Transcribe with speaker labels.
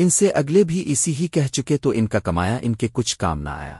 Speaker 1: ان سے اگلے بھی اسی ہی کہہ چکے تو ان کا کمایا ان کے کچھ کام نہ آیا۔